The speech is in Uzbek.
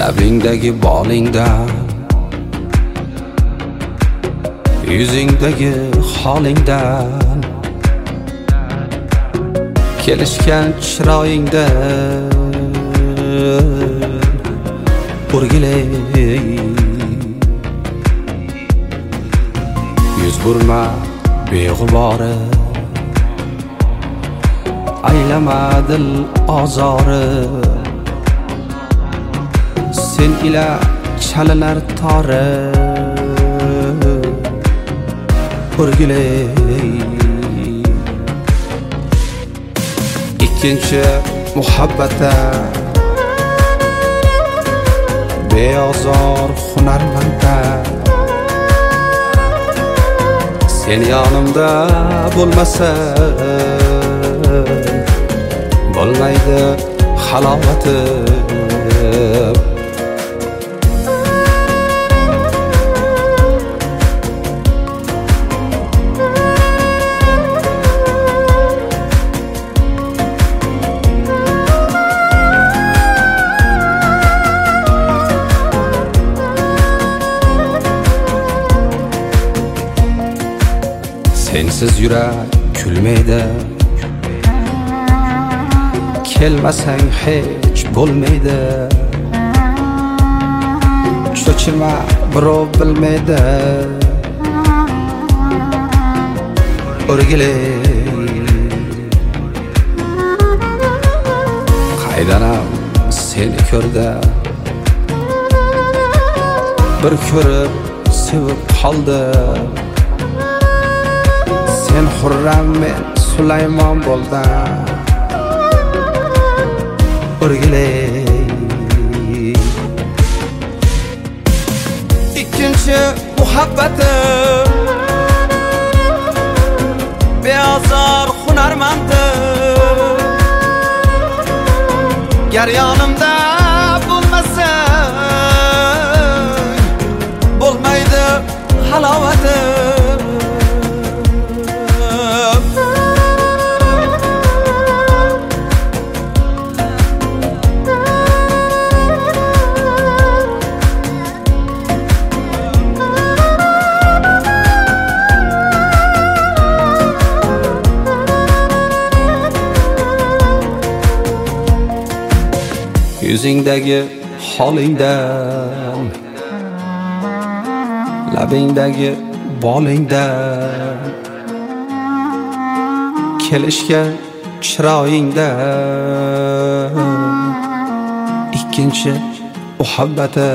labingdagi bolingda yuzingdagi holingdan kelishgan chiroyingda o'rgilay yuz burma beg'ubori aylama dil ozori. Sen ila chalinar tori o'rgilay. Ikkinchi muhabbata. Beozor hunarmanda. Sen yonimda bo'lmasa bo'lmaydi halovatim. Sensiz yurak kulmaydi. Kelmasang hech bo'lmaydi. Cho'chima birov bilmaydi. O'rgilay qaydanam seni ko'rdi. Bir ko'rib sevib qoldi. Xurram men sulaymon bo'ldim o'rgilay. Ikkinchi muhabbatim beozor hunarmandim gar yonimda yuzingdagi holingdan labingdagi bolingdan kelishgan chiroyingdan ikkinchi muhabbatim.